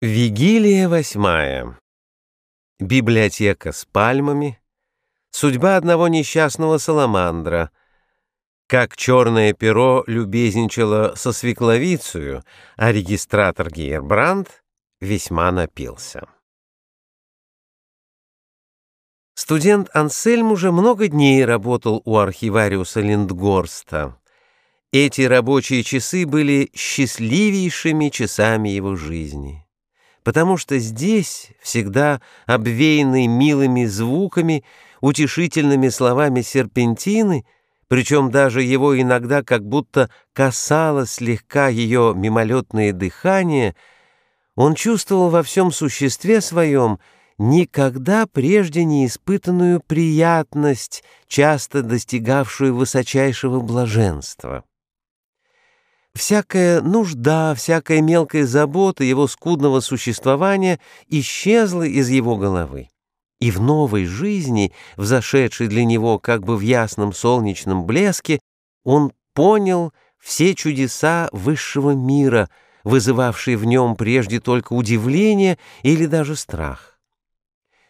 Вигилия восьмая. Библиотека с пальмами. Судьба одного несчастного саламандра. Как черное перо любезничало со свекловицею, а регистратор Гейербранд весьма напился. Студент Ансельм уже много дней работал у архивариуса Линдгорста. Эти рабочие часы были счастливейшими часами его жизни потому что здесь, всегда обвеянный милыми звуками, утешительными словами серпентины, причем даже его иногда как будто касалось слегка ее мимолетное дыхание, он чувствовал во всем существе своем никогда прежде не испытанную приятность, часто достигавшую высочайшего блаженства. Всякая нужда, всякая мелкая забота его скудного существования исчезла из его головы. И в новой жизни, взошедшей для него как бы в ясном солнечном блеске, он понял все чудеса высшего мира, вызывавшие в нем прежде только удивление или даже страх.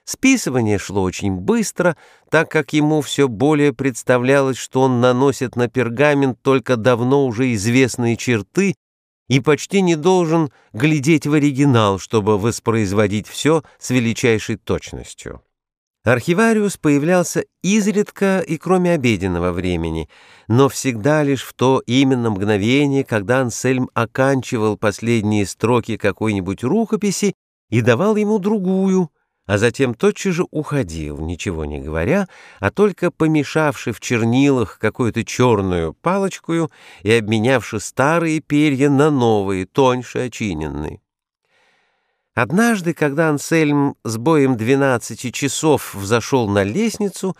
Списывание шло очень быстро, так как ему все более представлялось, что он наносит на пергамент только давно уже известные черты и почти не должен глядеть в оригинал, чтобы воспроизводить все с величайшей точностью. Архивариус появлялся изредка и кроме обеденного времени, но всегда лишь в то именно мгновение, когда Ансельм оканчивал последние строки какой-нибудь рукописи и давал ему другую — а затем тотчас же уходил, ничего не говоря, а только помешавши в чернилах какую-то черную палочку и обменявши старые перья на новые, тоньше очиненные. Однажды, когда Ансельм с боем двенадцати часов взошел на лестницу,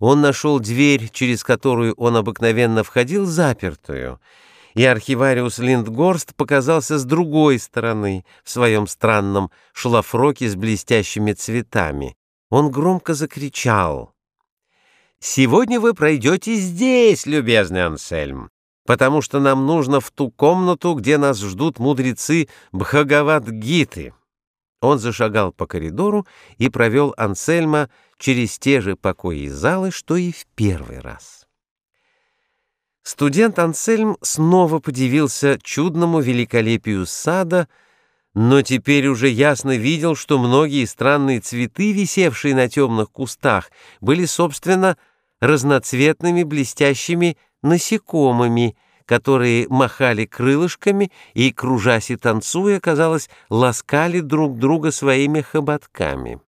он нашел дверь, через которую он обыкновенно входил, запертую — и архивариус Линдгорст показался с другой стороны в своем странном шлафроке с блестящими цветами. Он громко закричал. «Сегодня вы пройдете здесь, любезный Ансельм, потому что нам нужно в ту комнату, где нас ждут мудрецы Бхагават-гиты». Он зашагал по коридору и провел Ансельма через те же покои и залы, что и в первый раз. Студент Ансельм снова подивился чудному великолепию сада, но теперь уже ясно видел, что многие странные цветы, висевшие на темных кустах, были, собственно, разноцветными блестящими насекомыми, которые махали крылышками и, кружась и танцуя, казалось, ласкали друг друга своими хоботками.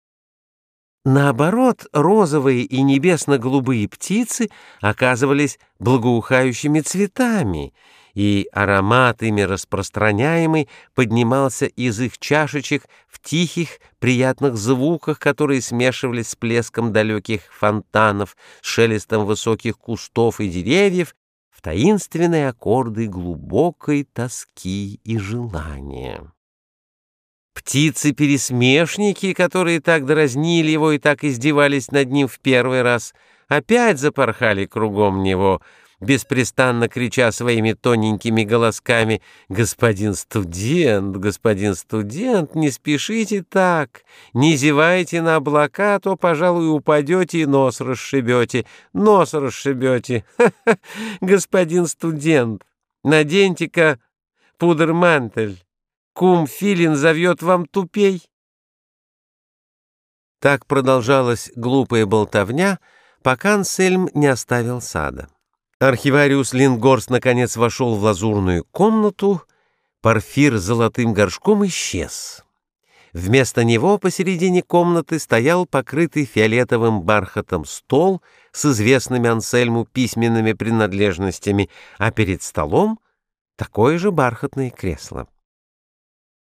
Наоборот, розовые и небесно-голубые птицы оказывались благоухающими цветами, и аромат ими распространяемый поднимался из их чашечек в тихих, приятных звуках, которые смешивались с плеском далеких фонтанов, с шелестом высоких кустов и деревьев, в таинственные аккорды глубокой тоски и желания. Птицы-пересмешники, которые так дразнили его и так издевались над ним в первый раз, опять запорхали кругом него, беспрестанно крича своими тоненькими голосками «Господин студент, господин студент, не спешите так, не зевайте на облака, а то, пожалуй, упадете и нос расшибете, нос расшибете, господин студент, наденьте-ка пудр-мантель». Кум Филин зовет вам тупей. Так продолжалась глупая болтовня, пока Ансельм не оставил сада. Архивариус Лингорс наконец вошел в лазурную комнату, Порфир с золотым горшком исчез. Вместо него посередине комнаты стоял покрытый фиолетовым бархатом стол с известными Ансельму письменными принадлежностями, а перед столом такое же бархатное кресло.